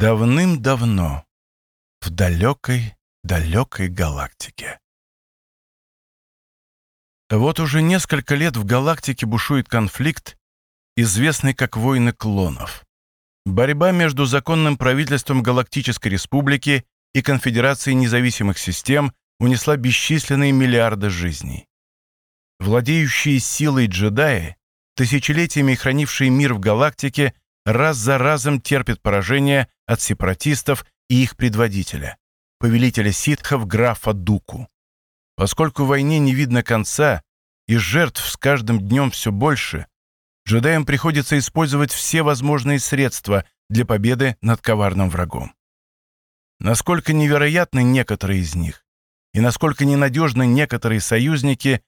Давным-давно, в далекой, далекой галактике. Вот уже несколько лет в галактике бушует конфликт, известный как войны клонов. Борьба между законным правительством Галактической Республики и Конфедерацией независимых систем унесла бесчисленные миллиарды жизней. Владеющие силой джедаи, тысячелетиями хранившие мир в галактике, раз за разом терпят поражение от сепаратистов и их предводителя, повелителя ситхов графа Дуку. Поскольку войне не видно конца и жертв с каждым днем все больше, джедаям приходится использовать все возможные средства для победы над коварным врагом. Насколько невероятны некоторые из них, и насколько ненадежны некоторые союзники,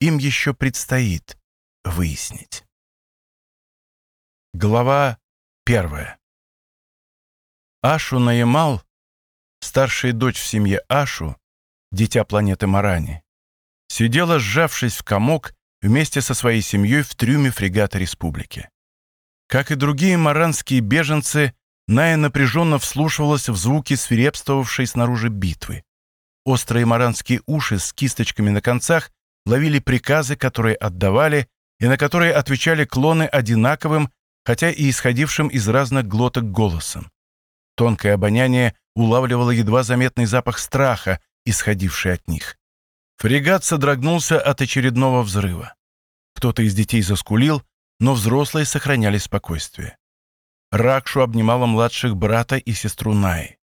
им еще предстоит выяснить. Глава первая. Ашу Наемал, старшая дочь в семье Ашу, дитя планеты Марани, сидела, сжавшись в комок, вместе со своей семьей в трюме фрегата Республики. Как и другие маранские беженцы, Ная напряженно вслушивалась в звуки свирепствовавшей снаружи битвы. Острые маранские уши с кисточками на концах ловили приказы, которые отдавали, и на которые отвечали клоны одинаковым, хотя и исходившим из разных глоток голосом. Тонкое обоняние улавливало едва заметный запах страха, исходивший от них. Фрегат содрогнулся от очередного взрыва. Кто-то из детей заскулил, но взрослые сохраняли спокойствие. Ракшу обнимала младших брата и сестру Наи.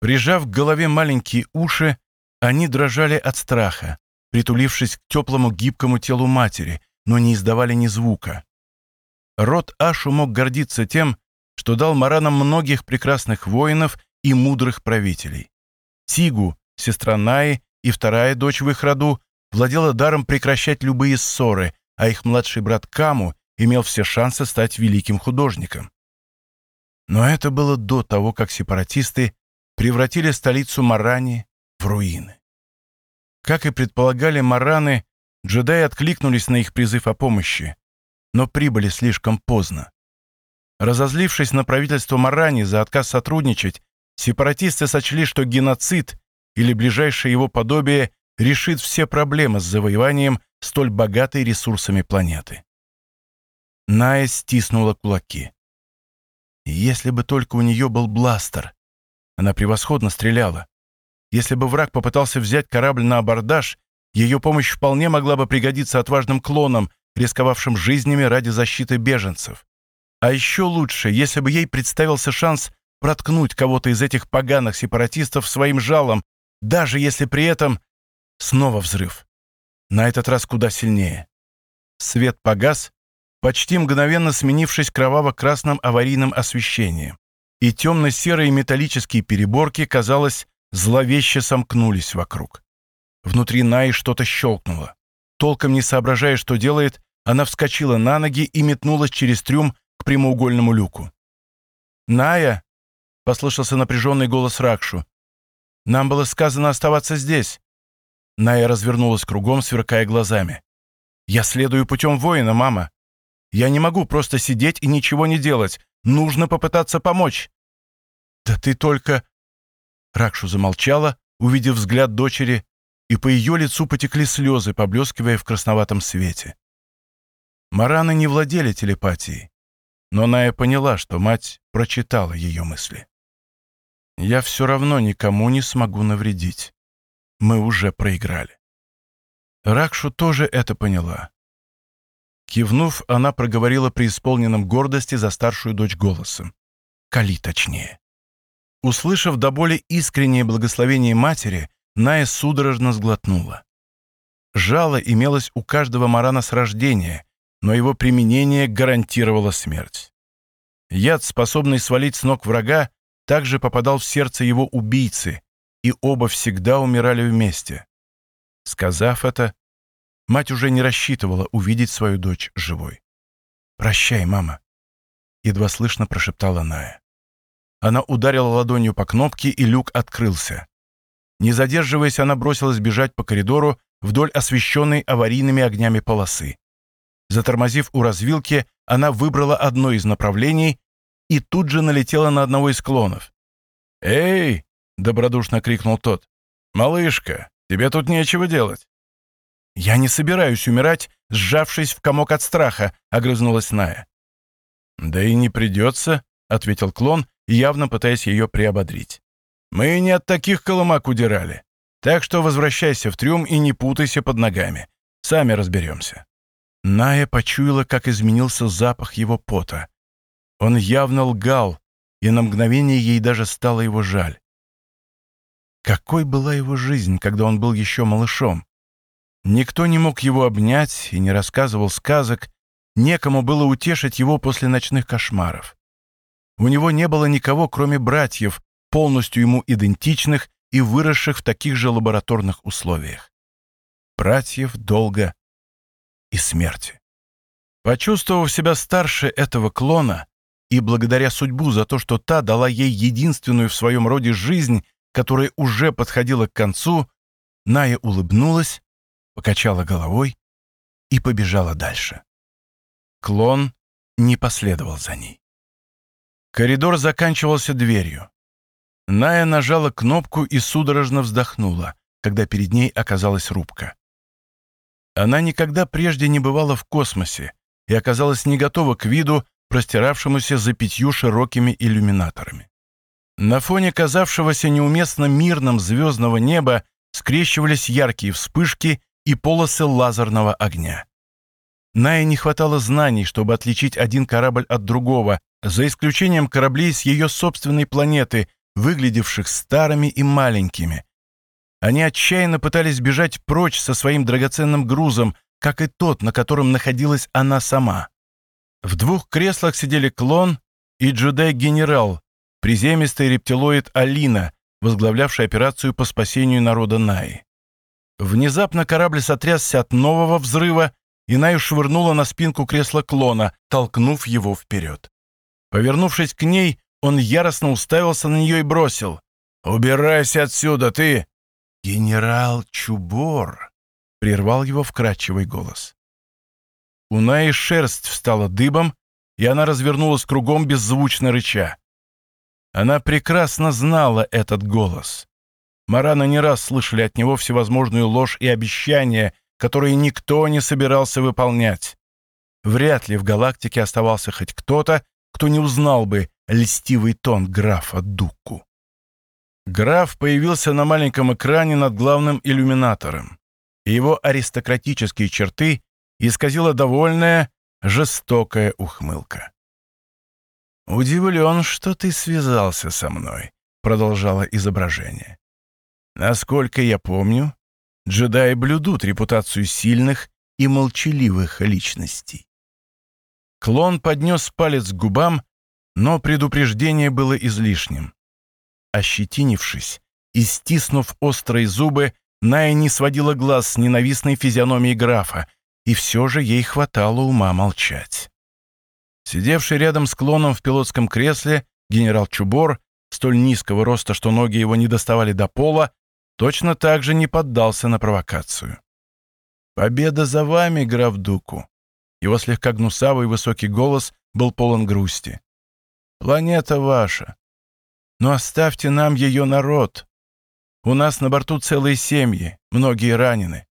Прижав к голове маленькие уши, они дрожали от страха, притулившись к теплому гибкому телу матери, но не издавали ни звука. Род Ашу мог гордиться тем, что дал Маранам многих прекрасных воинов и мудрых правителей. Тигу, сестра Наи и вторая дочь в их роду, владела даром прекращать любые ссоры, а их младший брат Каму имел все шансы стать великим художником. Но это было до того, как сепаратисты превратили столицу Марани в руины. Как и предполагали Мараны, джедаи откликнулись на их призыв о помощи, но прибыли слишком поздно. Разозлившись на правительство Марани за отказ сотрудничать, сепаратисты сочли, что геноцид или ближайшее его подобие решит все проблемы с завоеванием столь богатой ресурсами планеты. Ная стиснула кулаки. Если бы только у нее был бластер. Она превосходно стреляла. Если бы враг попытался взять корабль на абордаж, ее помощь вполне могла бы пригодиться отважным клонам, рисковавшим жизнями ради защиты беженцев. А еще лучше, если бы ей представился шанс проткнуть кого-то из этих поганых сепаратистов своим жалом, даже если при этом снова взрыв. На этот раз куда сильнее. Свет погас, почти мгновенно сменившись кроваво-красным аварийным освещением. И темно-серые металлические переборки, казалось, зловеще сомкнулись вокруг. Внутри Наи что-то щелкнуло. Толком не соображая, что делает, она вскочила на ноги и метнулась через трюм к прямоугольному люку. «Ная!» — послышался напряженный голос Ракшу. «Нам было сказано оставаться здесь». Ная развернулась кругом, сверкая глазами. «Я следую путем воина, мама. Я не могу просто сидеть и ничего не делать. Нужно попытаться помочь». «Да ты только...» Ракшу замолчала, увидев взгляд дочери, и по ее лицу потекли слезы, поблескивая в красноватом свете. Мараны не владели телепатией, но Ная поняла, что мать прочитала ее мысли. «Я все равно никому не смогу навредить. Мы уже проиграли». Ракшу тоже это поняла. Кивнув, она проговорила при исполненном гордости за старшую дочь голосом. «Кали точнее». Услышав до боли искреннее благословение матери, Ная судорожно сглотнула. Жало имелось у каждого марана с рождения, но его применение гарантировало смерть. Яд, способный свалить с ног врага, также попадал в сердце его убийцы, и оба всегда умирали вместе. Сказав это, мать уже не рассчитывала увидеть свою дочь живой. «Прощай, мама», — едва слышно прошептала Ная. Она ударила ладонью по кнопке, и люк открылся. Не задерживаясь, она бросилась бежать по коридору вдоль освещенной аварийными огнями полосы. Затормозив у развилки, она выбрала одно из направлений и тут же налетела на одного из клонов. «Эй!» — добродушно крикнул тот. «Малышка, тебе тут нечего делать». «Я не собираюсь умирать, сжавшись в комок от страха», — огрызнулась Ная. «Да и не придется», — ответил клон, явно пытаясь ее приободрить. «Мы не от таких колымак удирали. Так что возвращайся в трюм и не путайся под ногами. Сами разберемся». Ная почуяла, как изменился запах его пота. Он явно лгал, и на мгновение ей даже стало его жаль. Какой была его жизнь, когда он был еще малышом? Никто не мог его обнять и не рассказывал сказок, некому было утешить его после ночных кошмаров. У него не было никого, кроме братьев, полностью ему идентичных и выросших в таких же лабораторных условиях. Братьев, долга и смерти. Почувствовав себя старше этого клона и благодаря судьбу за то, что та дала ей единственную в своем роде жизнь, которая уже подходила к концу, Ная улыбнулась, покачала головой и побежала дальше. Клон не последовал за ней. Коридор заканчивался дверью. Ная нажала кнопку и судорожно вздохнула, когда перед ней оказалась рубка. Она никогда прежде не бывала в космосе и оказалась не готова к виду, простиравшемуся за пятью широкими иллюминаторами. На фоне казавшегося неуместно мирным звездного неба скрещивались яркие вспышки и полосы лазерного огня. Найе не хватало знаний, чтобы отличить один корабль от другого, за исключением кораблей с ее собственной планеты, выглядевших старыми и маленькими, они отчаянно пытались бежать прочь со своим драгоценным грузом, как и тот, на котором находилась она сама. В двух креслах сидели клон и джедай-генерал, приземистый рептилоид Алина, возглавлявший операцию по спасению народа Наи. Внезапно корабль сотрясся от нового взрыва, и Наю швырнула на спинку кресла клона, толкнув его вперед. Повернувшись к ней, он яростно уставился на нее и бросил. «Убирайся отсюда, ты! «Генерал Чубор!» — прервал его вкрадчивый голос. У Наи шерсть встала дыбом, и она развернулась кругом беззвучно рыча. Она прекрасно знала этот голос. Марана не раз слышали от него всевозможную ложь и обещания, которые никто не собирался выполнять. Вряд ли в галактике оставался хоть кто-то, кто не узнал бы льстивый тон графа Дукку. Граф появился на маленьком экране над главным иллюминатором, и его аристократические черты исказила довольная, жестокая ухмылка. «Удивлен, что ты связался со мной», — продолжало изображение. «Насколько я помню, джедаи блюдут репутацию сильных и молчаливых личностей». Клон поднес палец к губам, но предупреждение было излишним. Ощетинившись и стиснув острые зубы, Ная не сводила глаз с ненавистной физиономией графа, и все же ей хватало ума молчать. Сидевший рядом с клоном в пилотском кресле генерал Чубор, столь низкого роста, что ноги его не доставали до пола, точно так же не поддался на провокацию. «Победа за вами, граф Дуку!» Его слегка гнусавый высокий голос был полон грусти. «Планета ваша, но оставьте нам ее народ. У нас на борту целые семьи, многие ранены.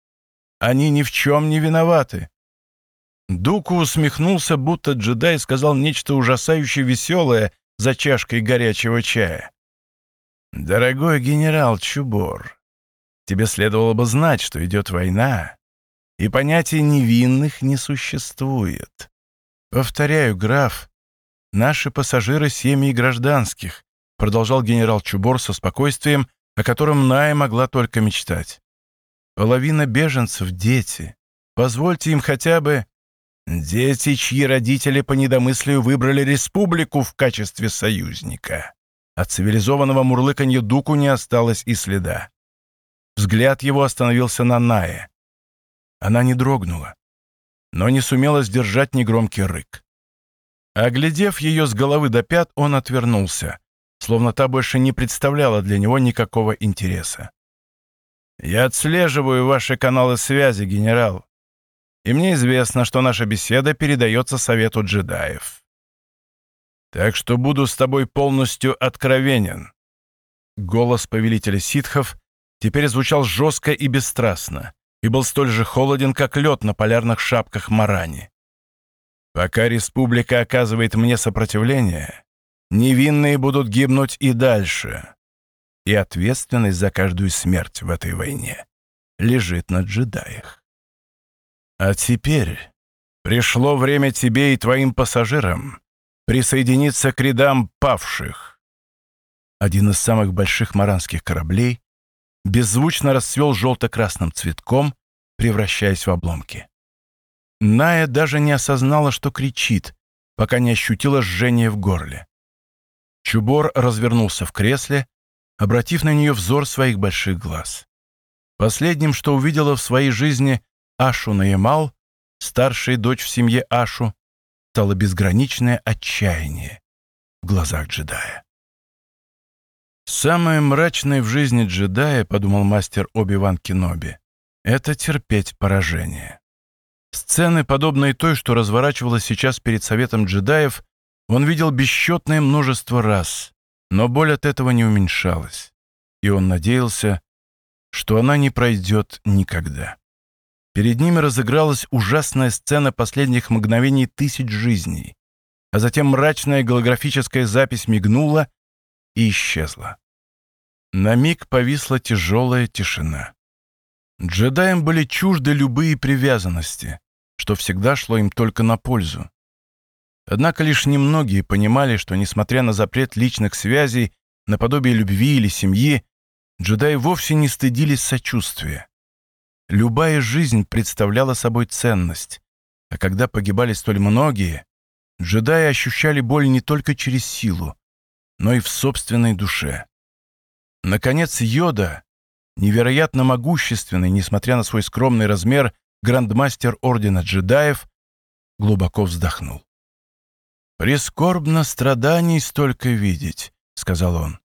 Они ни в чем не виноваты». Дуку усмехнулся, будто джедай сказал нечто ужасающе веселое за чашкой горячего чая. «Дорогой генерал Чубор, тебе следовало бы знать, что идет война, и понятия невинных не существует. Повторяю, граф, наши пассажиры — семьи гражданских, продолжал генерал Чубор со спокойствием, о котором Ная могла только мечтать. Половина беженцев — дети. Позвольте им хотя бы... Дети, чьи родители по недомыслию выбрали республику в качестве союзника. От цивилизованного мурлыканья Дуку не осталось и следа. Взгляд его остановился на Нае. Она не дрогнула, но не сумела сдержать негромкий рык. Оглядев ее с головы до пят, он отвернулся словно та больше не представляла для него никакого интереса. «Я отслеживаю ваши каналы связи, генерал, и мне известно, что наша беседа передается Совету джедаев. Так что буду с тобой полностью откровенен». Голос повелителя ситхов теперь звучал жестко и бесстрастно и был столь же холоден, как лед на полярных шапках Марани. «Пока республика оказывает мне сопротивление, невинные будут гибнуть и дальше. И ответственность за каждую смерть в этой войне лежит на джедаях. А теперь пришло время тебе и твоим пассажирам присоединиться к рядам павших. Один из самых больших маранских кораблей беззвучно расцвел желто-красным цветком, превращаясь в обломки. Ная даже не осознала, что кричит, пока не ощутила жжение в горле. Чубор развернулся в кресле, обратив на нее взор своих больших глаз. Последним, что увидела в своей жизни Ашу Наямал, старшая дочь в семье Ашу, стало безграничное отчаяние в глазах джедая. «Самое мрачное в жизни джедая, — подумал мастер Оби-Ван Кеноби, — это терпеть поражение. Сцены, подобные той, что разворачивалась сейчас перед советом джедаев, он видел бесчетное множество раз, но боль от этого не уменьшалась, и он надеялся, что она не пройдет никогда. Перед ними разыгралась ужасная сцена последних мгновений тысяч жизней, а затем мрачная голографическая запись мигнула и исчезла. На миг повисла тяжелая тишина. Джедаям были чужды любые привязанности, что всегда шло им только на пользу. Однако лишь немногие понимали, что, несмотря на запрет личных связей, наподобие любви или семьи, джедаи вовсе не стыдились сочувствия. Любая жизнь представляла собой ценность, а когда погибали столь многие, джедаи ощущали боль не только через силу, но и в собственной душе. Наконец, Йода, невероятно могущественный, несмотря на свой скромный размер, грандмастер Ордена джедаев, глубоко вздохнул. «Прискорбно страданий столько видеть», — сказал он.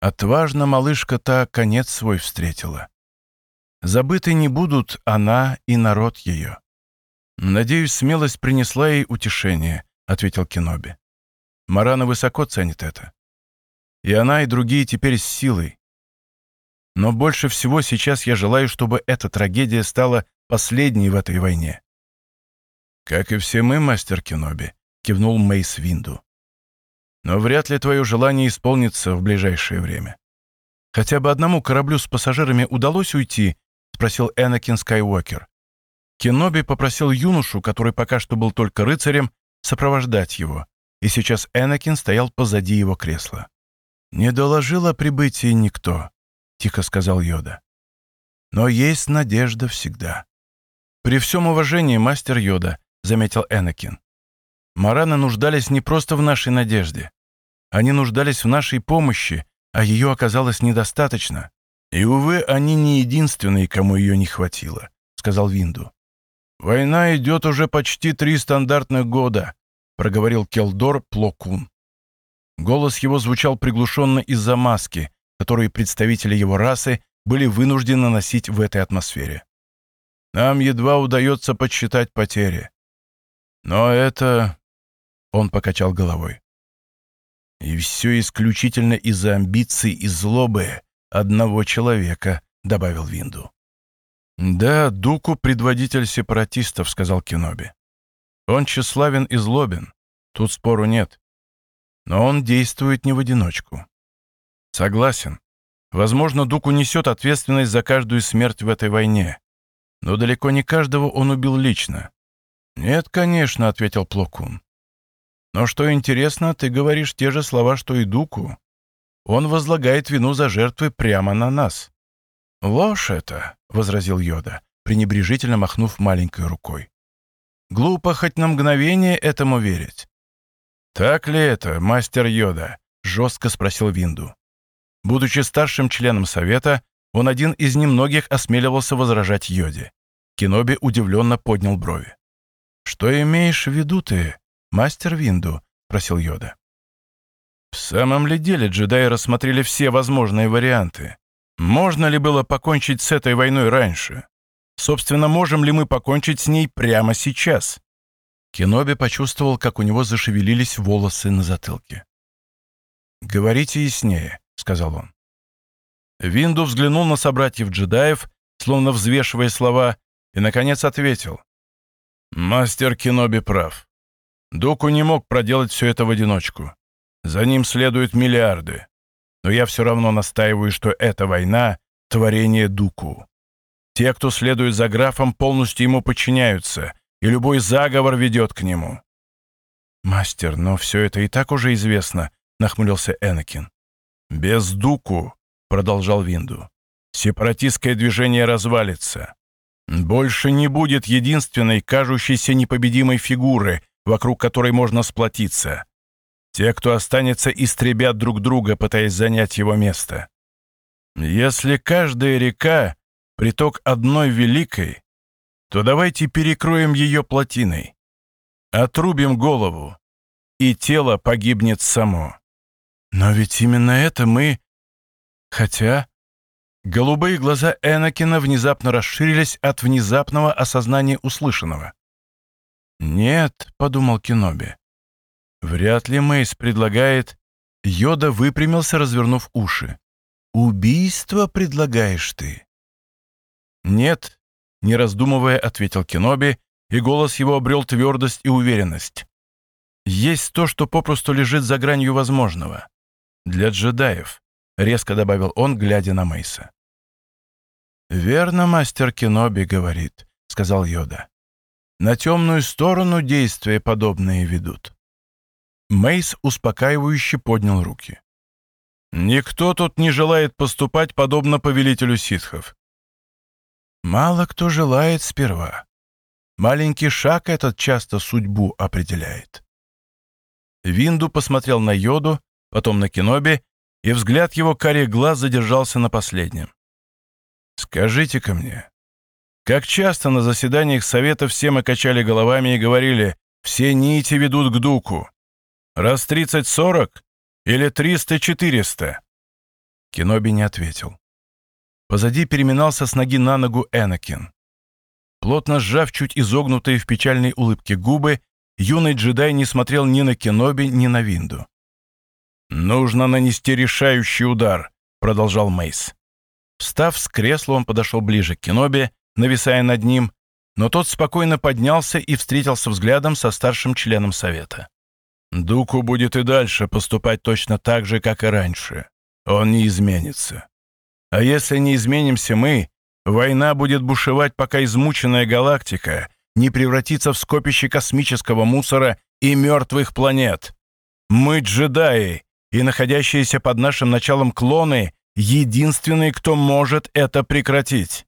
Отважно малышка та конец свой встретила. Забыты не будут она и народ ее. Надеюсь, смелость принесла ей утешение, — ответил Кеноби. Марана высоко ценит это. И она, и другие теперь с силой. Но больше всего сейчас я желаю, чтобы эта трагедия стала последней в этой войне. «Как и все мы, мастер Кеноби», — кивнул Мейс Винду. «Но вряд ли твое желание исполнится в ближайшее время. Хотя бы одному кораблю с пассажирами удалось уйти?» — спросил Энакин Скайуокер. Кеноби попросил юношу, который пока что был только рыцарем, сопровождать его и сейчас Энакин стоял позади его кресла. «Не доложил о прибытии никто», — тихо сказал Йода. «Но есть надежда всегда». «При всем уважении, мастер Йода», — заметил Энакин. «Мараны нуждались не просто в нашей надежде. Они нуждались в нашей помощи, а ее оказалось недостаточно. И, увы, они не единственные, кому ее не хватило», — сказал Винду. «Война идет уже почти три стандартных года, проговорил Келдор Плокун. Голос его звучал приглушенно из-за маски, которую представители его расы были вынуждены носить в этой атмосфере. Нам едва удается подсчитать потери. Но это... Он покачал головой. И все исключительно из-за амбиций и злобы одного человека, добавил Винду. «Да, Дуку — предводитель сепаратистов», — сказал Кеноби. Он тщеславен и злобен, тут спору нет. Но он действует не в одиночку. Согласен. Возможно, Дук унесет ответственность за каждую смерть в этой войне. Но далеко не каждого он убил лично. «Нет, конечно», — ответил Плокун. «Но что интересно, ты говоришь те же слова, что и Дуку. Он возлагает вину за жертвы прямо на нас». «Ложь это», — возразил Йода, пренебрежительно махнув маленькой рукой. Глупо хоть на мгновение этому верить. «Так ли это, мастер Йода?» — жестко спросил Винду. Будучи старшим членом Совета, он один из немногих осмеливался возражать Йоде. Киноби удивленно поднял брови. «Что имеешь в виду ты, мастер Винду?» — просил Йода. В самом ли деле джедаи рассмотрели все возможные варианты? Можно ли было покончить с этой войной раньше? Собственно, можем ли мы покончить с ней прямо сейчас? Кеноби почувствовал, как у него зашевелились волосы на затылке. «Говорите яснее», — сказал он. Винду взглянул на собратьев джедаев, словно взвешивая слова, и, наконец, ответил. «Мастер Кеноби прав. Дуку не мог проделать все это в одиночку. За ним следуют миллиарды. Но я все равно настаиваю, что эта война — творение Дуку. Те, кто следует за графом, полностью ему подчиняются, и любой заговор ведет к нему». «Мастер, но все это и так уже известно», — нахмурился Энакин. «Без Дуку», — продолжал Винду, — «сепаратистское движение развалится. Больше не будет единственной, кажущейся непобедимой фигуры, вокруг которой можно сплотиться. Те, кто останется, истребят друг друга, пытаясь занять его место. Если каждая река — приток одной великой, то давайте перекроем ее плотиной. Отрубим голову, и тело погибнет само. Но ведь именно это мы... Хотя... Голубые глаза Энакина внезапно расширились от внезапного осознания услышанного. «Нет», — подумал Кеноби, — «вряд ли Мейс предлагает...» Йода выпрямился, развернув уши. «Убийство предлагаешь ты?» «Нет», — не раздумывая, ответил Кеноби, и голос его обрел твердость и уверенность. «Есть то, что попросту лежит за гранью возможного. Для джедаев», — резко добавил он, глядя на Мейса. «Верно, мастер Кеноби говорит», — сказал Йода. На темную сторону действия подобные ведут. Мейс успокаивающе поднял руки. «Никто тут не желает поступать подобно повелителю ситхов». «Мало кто желает сперва. Маленький шаг этот часто судьбу определяет». Винду посмотрел на Йоду, потом на Киноби, и взгляд его карих глаз задержался на последнем. «Скажите-ка мне, как часто на заседаниях Совета все мы качали головами и говорили, все нити ведут к Дуку. Раз 30-40 или 300-400? Кеноби не ответил. Позади переминался с ноги на ногу Энакин. Плотно сжав чуть изогнутые в печальной улыбке губы, юный джедай не смотрел ни на Кеноби, ни на Винду. «Нужно нанести решающий удар», — продолжал Мейс. Встав с кресла, он подошел ближе к Кеноби нависая над ним, но тот спокойно поднялся и встретился взглядом со старшим членом совета. «Дуку будет и дальше поступать точно так же, как и раньше. Он не изменится. А если не изменимся мы, война будет бушевать, пока измученная галактика не превратится в скопище космического мусора и мертвых планет. Мы джедаи, и находящиеся под нашим началом клоны — единственные, кто может это прекратить.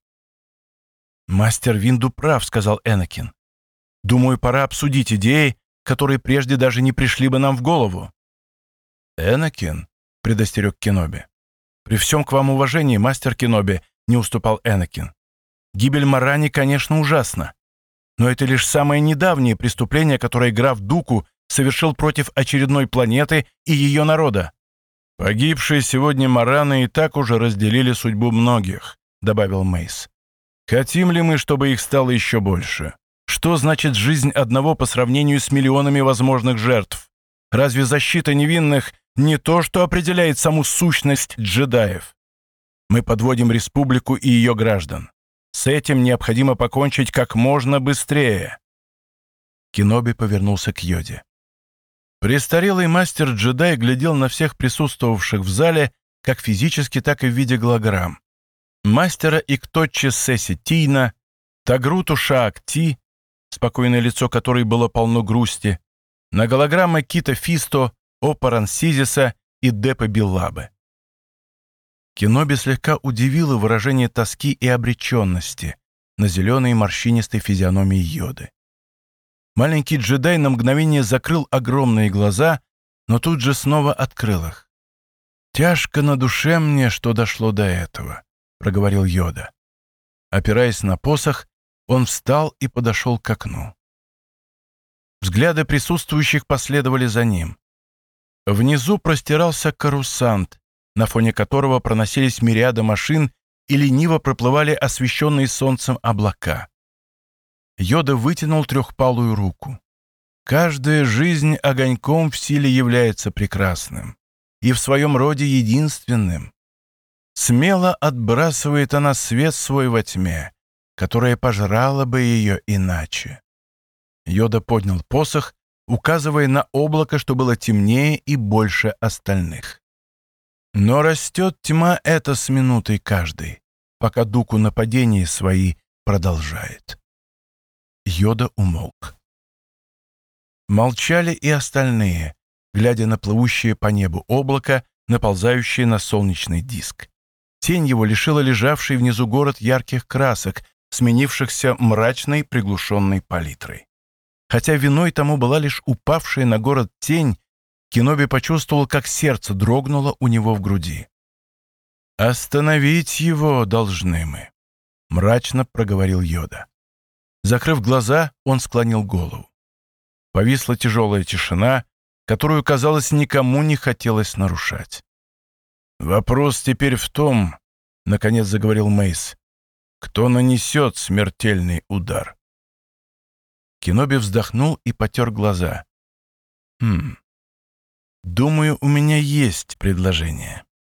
«Мастер Винду прав», — сказал Энакин. «Думаю, пора обсудить идеи, которые прежде даже не пришли бы нам в голову». «Энакин», — предостерег Кеноби. «При всем к вам уважении, мастер Кеноби», — не уступал Энакин. «Гибель Марани, конечно, ужасна. Но это лишь самое недавнее преступление, которое граф Дуку совершил против очередной планеты и ее народа. «Погибшие сегодня Мараны и так уже разделили судьбу многих», — добавил Мейс. Хотим ли мы, чтобы их стало еще больше? Что значит жизнь одного по сравнению с миллионами возможных жертв? Разве защита невинных не то, что определяет саму сущность джедаев? Мы подводим республику и ее граждан. С этим необходимо покончить как можно быстрее. Киноби повернулся к Йоде. Престарелый мастер-джедай глядел на всех присутствовавших в зале как физически, так и в виде голограмм мастера Иктотче Сесси Тина, Тагруту Шаакти, спокойное лицо которой было полно грусти, на голограммы Кита Фисто, Опаран Сизиса и Депа Биллабы. Киноби слегка удивило выражение тоски и обреченности на зеленой морщинистой физиономии Йоды. Маленький джедай на мгновение закрыл огромные глаза, но тут же снова открыл их. «Тяжко на душе мне, что дошло до этого проговорил Йода. Опираясь на посох, он встал и подошел к окну. Взгляды присутствующих последовали за ним. Внизу простирался карусант, на фоне которого проносились мириады машин и лениво проплывали освещенные солнцем облака. Йода вытянул трехпалую руку. Каждая жизнь огоньком в силе является прекрасным и в своем роде единственным. Смело отбрасывает она свет свой во тьме, которая пожрала бы ее иначе. Йода поднял посох, указывая на облако, что было темнее и больше остальных. Но растет тьма эта с минутой каждой, пока дуку нападения свои продолжает. Йода умолк. Молчали и остальные, глядя на плывущее по небу облако, наползающее на солнечный диск. Тень его лишила лежавший внизу город ярких красок, сменившихся мрачной приглушенной палитрой. Хотя виной тому была лишь упавшая на город тень, Киноби почувствовал, как сердце дрогнуло у него в груди. «Остановить его должны мы», — мрачно проговорил Йода. Закрыв глаза, он склонил голову. Повисла тяжелая тишина, которую, казалось, никому не хотелось нарушать. «Вопрос теперь в том, — наконец заговорил Мейс, — кто нанесет смертельный удар?» Киноби вздохнул и потер глаза. «Хм, думаю, у меня есть предложение».